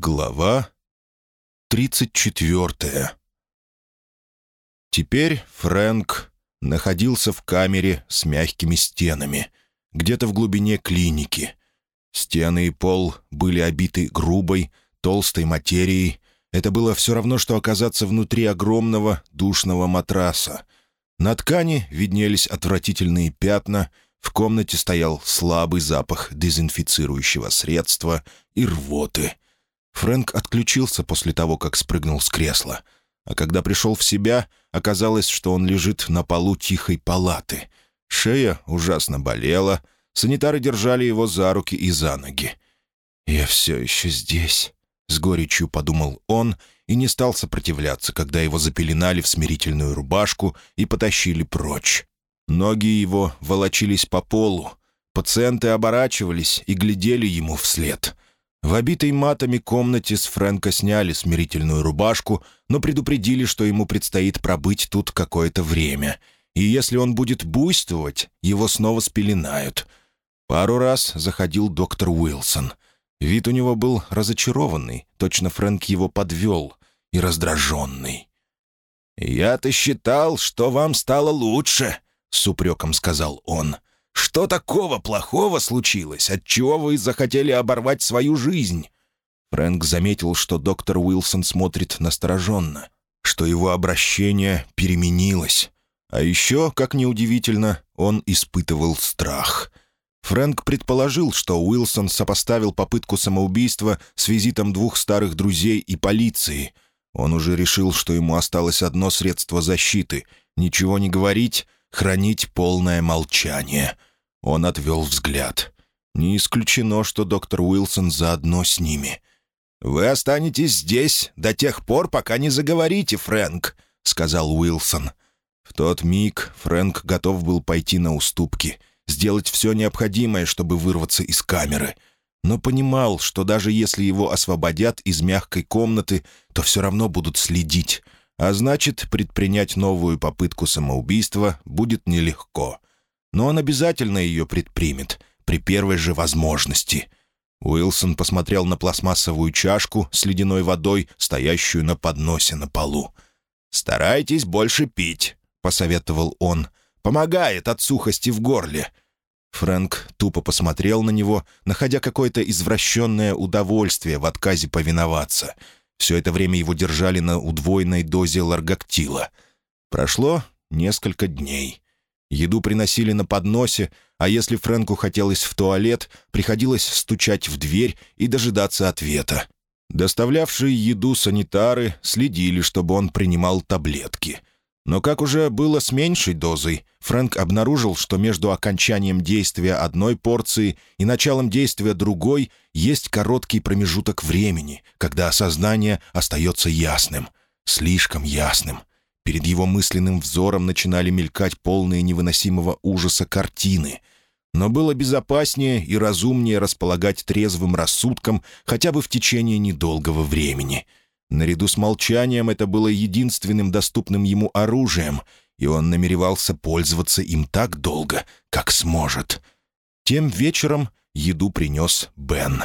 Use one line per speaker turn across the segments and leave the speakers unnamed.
Глава 34 Теперь Фрэнк находился в камере с мягкими стенами, где-то в глубине клиники. Стены и пол были обиты грубой, толстой материей. Это было все равно, что оказаться внутри огромного душного матраса. На ткани виднелись отвратительные пятна, в комнате стоял слабый запах дезинфицирующего средства и рвоты — Фрэнк отключился после того, как спрыгнул с кресла. А когда пришел в себя, оказалось, что он лежит на полу тихой палаты. Шея ужасно болела, санитары держали его за руки и за ноги. «Я все еще здесь», — с горечью подумал он и не стал сопротивляться, когда его запеленали в смирительную рубашку и потащили прочь. Ноги его волочились по полу. Пациенты оборачивались и глядели ему вслед — в обитой матами комнате с Фрэнка сняли смирительную рубашку, но предупредили, что ему предстоит пробыть тут какое-то время. И если он будет буйствовать, его снова спеленают. Пару раз заходил доктор Уилсон. Вид у него был разочарованный, точно Фрэнк его подвел, и раздраженный. «Я-то считал, что вам стало лучше», — с упреком сказал он. — что такого плохого случилось, отчего вы захотели оборвать свою жизнь?» Фрэнк заметил, что доктор Уилсон смотрит настороженно, что его обращение переменилось. А еще, как неудивительно, он испытывал страх. Фрэнк предположил, что Уилсон сопоставил попытку самоубийства с визитом двух старых друзей и полиции. Он уже решил, что ему осталось одно средство защиты — ничего не говорить, хранить полное молчание — он отвел взгляд. Не исключено, что доктор Уилсон заодно с ними. «Вы останетесь здесь до тех пор, пока не заговорите, Фрэнк», — сказал Уилсон. В тот миг Фрэнк готов был пойти на уступки, сделать все необходимое, чтобы вырваться из камеры. Но понимал, что даже если его освободят из мягкой комнаты, то все равно будут следить, а значит, предпринять новую попытку самоубийства будет нелегко но он обязательно ее предпримет при первой же возможности. Уилсон посмотрел на пластмассовую чашку с ледяной водой, стоящую на подносе на полу. «Старайтесь больше пить», — посоветовал он. «Помогает от сухости в горле». Фрэнк тупо посмотрел на него, находя какое-то извращенное удовольствие в отказе повиноваться. Все это время его держали на удвоенной дозе ларгактила. Прошло несколько дней. Еду приносили на подносе, а если Фрэнку хотелось в туалет, приходилось стучать в дверь и дожидаться ответа. Доставлявшие еду санитары следили, чтобы он принимал таблетки. Но как уже было с меньшей дозой, Фрэнк обнаружил, что между окончанием действия одной порции и началом действия другой есть короткий промежуток времени, когда осознание остается ясным, слишком ясным. Перед его мысленным взором начинали мелькать полные невыносимого ужаса картины. Но было безопаснее и разумнее располагать трезвым рассудком хотя бы в течение недолгого времени. Наряду с молчанием это было единственным доступным ему оружием, и он намеревался пользоваться им так долго, как сможет. Тем вечером еду принес Бен.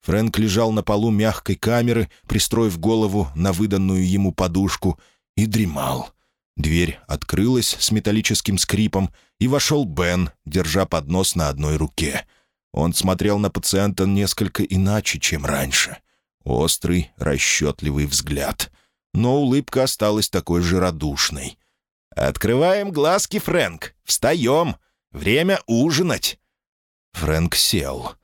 Фрэнк лежал на полу мягкой камеры, пристроив голову на выданную ему подушку — и дремал. Дверь открылась с металлическим скрипом, и вошел Бен, держа поднос на одной руке. Он смотрел на пациента несколько иначе, чем раньше. Острый, расчетливый взгляд. Но улыбка осталась такой же радушной. «Открываем глазки, Фрэнк! Встаем! Время ужинать!» Фрэнк сел.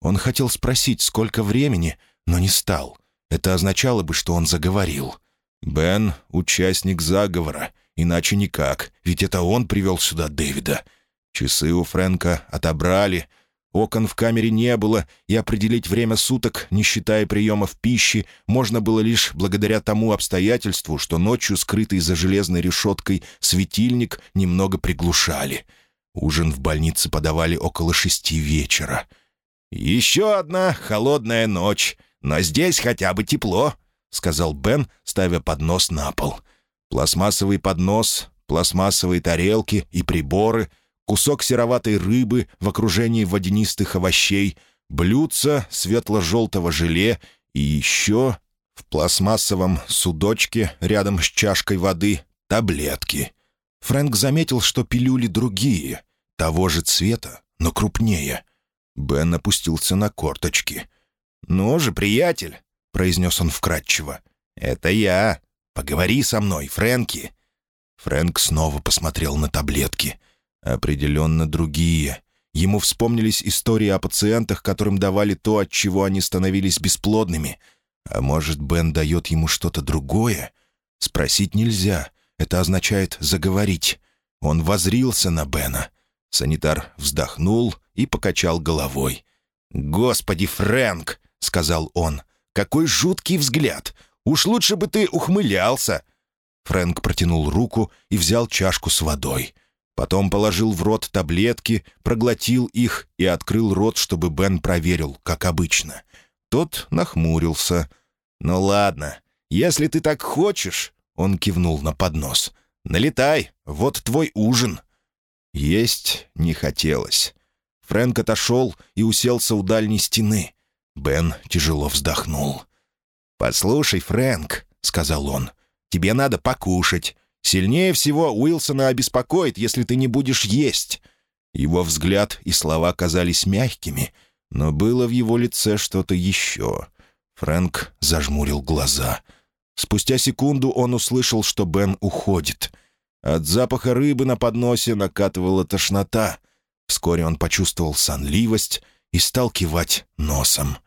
Он хотел спросить, сколько времени, но не стал. Это означало бы, что он заговорил. «Бен — участник заговора, иначе никак, ведь это он привел сюда Дэвида. Часы у Фрэнка отобрали, окон в камере не было, и определить время суток, не считая приемов пищи, можно было лишь благодаря тому обстоятельству, что ночью скрытый за железной решеткой светильник немного приглушали. Ужин в больнице подавали около шести вечера. «Еще одна холодная ночь, но здесь хотя бы тепло», — сказал Бен, ставя поднос на пол. Пластмассовый поднос, пластмассовые тарелки и приборы, кусок сероватой рыбы в окружении водянистых овощей, блюдца светло-желтого желе И еще в пластмассовом судочке рядом с чашкой воды таблетки. Фрэнк заметил, что пилюли другие, того же цвета, но крупнее. Бен опустился на корточки. «Ну же, приятель!» — произнес он вкратчиво. «Это я. Поговори со мной, Фрэнки». Фрэнк снова посмотрел на таблетки. Определенно другие. Ему вспомнились истории о пациентах, которым давали то, от чего они становились бесплодными. А может, Бен дает ему что-то другое? Спросить нельзя. Это означает заговорить. Он возрился на Бена. Санитар вздохнул и покачал головой. «Господи, Фрэнк!» — сказал он. «Какой жуткий взгляд! Уж лучше бы ты ухмылялся!» Фрэнк протянул руку и взял чашку с водой. Потом положил в рот таблетки, проглотил их и открыл рот, чтобы Бен проверил, как обычно. Тот нахмурился. «Ну ладно, если ты так хочешь...» — он кивнул на поднос. «Налетай, вот твой ужин». Есть не хотелось. Фрэнк отошел и уселся у дальней стены. Бен тяжело вздохнул. «Послушай, Фрэнк», — сказал он, — «тебе надо покушать. Сильнее всего Уилсона обеспокоит, если ты не будешь есть». Его взгляд и слова казались мягкими, но было в его лице что-то еще. Фрэнк зажмурил глаза. Спустя секунду он услышал, что Бен уходит. От запаха рыбы на подносе накатывала тошнота. Вскоре он почувствовал сонливость и стал кивать носом.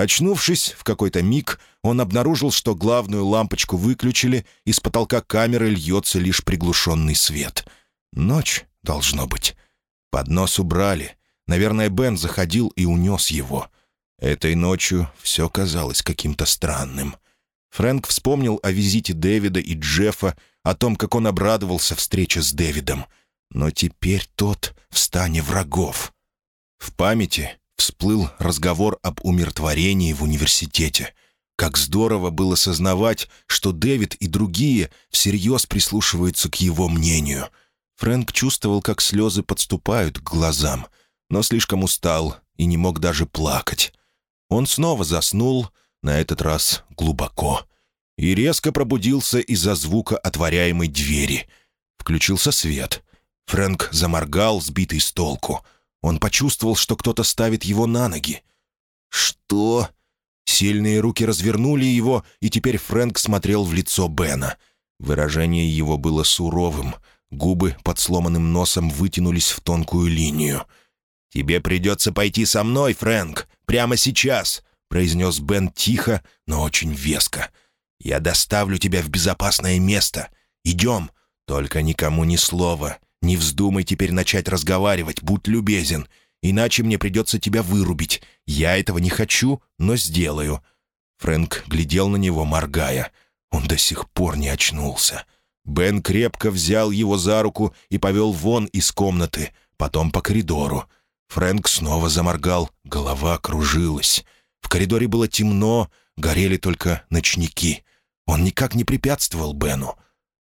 Очнувшись в какой-то миг, он обнаружил, что главную лампочку выключили, и с потолка камеры льется лишь приглушенный свет. Ночь, должно быть. Поднос убрали. Наверное, Бен заходил и унес его. Этой ночью все казалось каким-то странным. Фрэнк вспомнил о визите Дэвида и Джеффа, о том, как он обрадовался встрече с Дэвидом. Но теперь тот в стане врагов. В памяти всплыл разговор об умиротворении в университете. Как здорово было сознавать, что Дэвид и другие всерьез прислушиваются к его мнению. Фрэнк чувствовал, как слезы подступают к глазам, но слишком устал и не мог даже плакать. Он снова заснул, на этот раз глубоко, и резко пробудился из-за звука отворяемой двери. Включился свет. Фрэнк заморгал, сбитый с толку — он почувствовал, что кто-то ставит его на ноги. «Что?» Сильные руки развернули его, и теперь Фрэнк смотрел в лицо Бена. Выражение его было суровым. Губы под сломанным носом вытянулись в тонкую линию. «Тебе придется пойти со мной, Фрэнк, прямо сейчас», — произнес Бен тихо, но очень веско. «Я доставлю тебя в безопасное место. Идем, только никому ни слова. Не вздумай теперь начать разговаривать, будь любезен. Иначе мне придется тебя вырубить. Я этого не хочу, но сделаю». Фрэнк глядел на него, моргая. Он до сих пор не очнулся. Бен крепко взял его за руку и повел вон из комнаты, потом по коридору. Фрэнк снова заморгал, голова кружилась. В коридоре было темно, горели только ночники. Он никак не препятствовал Бену.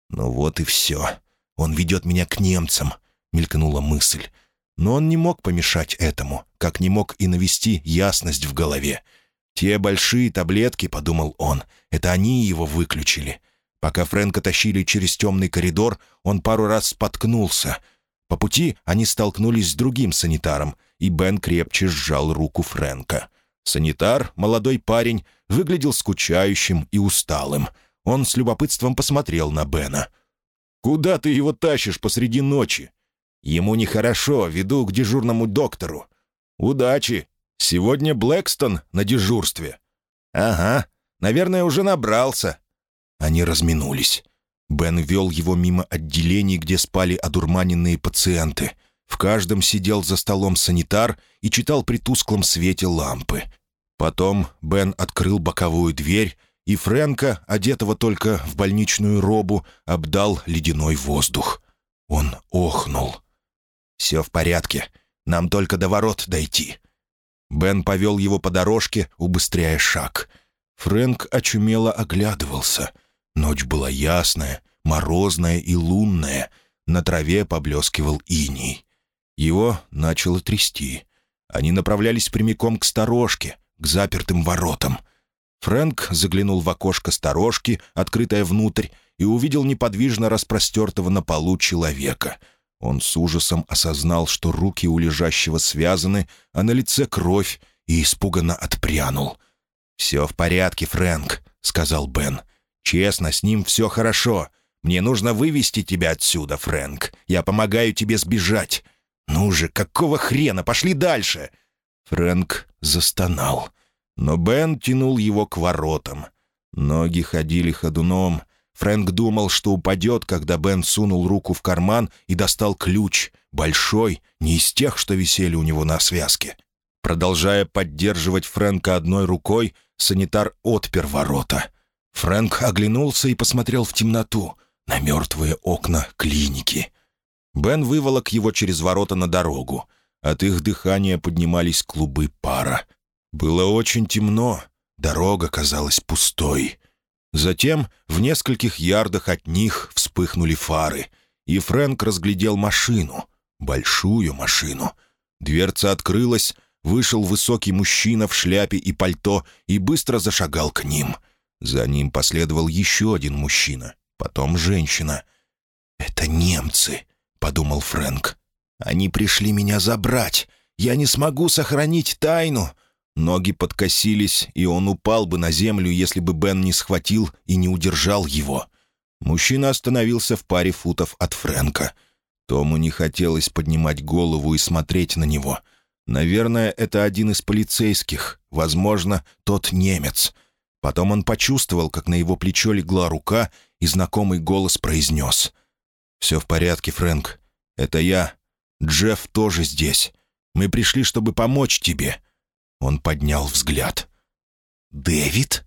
Ну вот и все. «Он ведет меня к немцам», — мелькнула мысль. Но он не мог помешать этому, как не мог и навести ясность в голове. «Те большие таблетки», — подумал он, — «это они его выключили». Пока Фрэнка тащили через темный коридор, он пару раз споткнулся. По пути они столкнулись с другим санитаром, и Бен крепче сжал руку Фрэнка. Санитар, молодой парень, выглядел скучающим и усталым. Он с любопытством посмотрел на Бена. Куда ты его тащишь посреди ночи? Ему нехорошо, веду к дежурному доктору. Удачи. Сегодня Блэкстон на дежурстве. Ага, наверное, уже набрался. Они разминулись. Бен вел его мимо отделений, где спали одурманенные пациенты. В каждом сидел за столом санитар и читал при тусклом свете лампы. Потом Бен открыл боковую дверь и Фрэнка, одетого только в больничную робу, обдал ледяной воздух. Он охнул. «Все в порядке. Нам только до ворот дойти». Бен повел его по дорожке, убыстряя шаг. Фрэнк очумело оглядывался. Ночь была ясная, морозная и лунная. На траве поблескивал иней. Его начало трясти. Они направлялись прямиком к сторожке, к запертым воротам. Фрэнк заглянул в окошко сторожки, открытое внутрь, и увидел неподвижно распростертого на полу человека. Он с ужасом осознал, что руки у лежащего связаны, а на лице кровь, и испуганно отпрянул. «Все в порядке, Фрэнк», — сказал Бен. «Честно, с ним все хорошо. Мне нужно вывести тебя отсюда, Фрэнк. Я помогаю тебе сбежать. Ну же, какого хрена? Пошли дальше!» Фрэнк застонал. Но Бен тянул его к воротам. Ноги ходили ходуном. Фрэнк думал, что упадет, когда Бен сунул руку в карман и достал ключ. Большой, не из тех, что висели у него на связке. Продолжая поддерживать Фрэнка одной рукой, санитар отпер ворота. Фрэнк оглянулся и посмотрел в темноту, на мертвые окна клиники. Бен выволок его через ворота на дорогу. От их дыхания поднимались клубы пара. Было очень темно, дорога казалась пустой. Затем в нескольких ярдах от них вспыхнули фары, и Фрэнк разглядел машину, большую машину. Дверца открылась, вышел высокий мужчина в шляпе и пальто и быстро зашагал к ним. За ним последовал еще один мужчина, потом женщина. «Это немцы», — подумал Фрэнк. «Они пришли меня забрать. Я не смогу сохранить тайну». Ноги подкосились, и он упал бы на землю, если бы Бен не схватил и не удержал его. Мужчина остановился в паре футов от Фрэнка. Тому не хотелось поднимать голову и смотреть на него — Наверное, это один из полицейских, возможно, тот немец. Потом он почувствовал, как на его плечо легла рука, и знакомый голос произнес. «Все в порядке, Фрэнк. Это я. Джефф тоже здесь. Мы пришли, чтобы помочь тебе». Он поднял взгляд. «Дэвид?»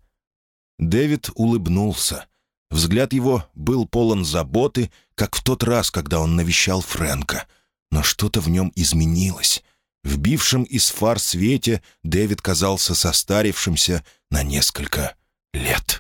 Дэвид улыбнулся. Взгляд его был полон заботы, как в тот раз, когда он навещал Фрэнка. Но что-то в нем изменилось. В бившем из фар свете Дэвид казался состарившимся на несколько лет.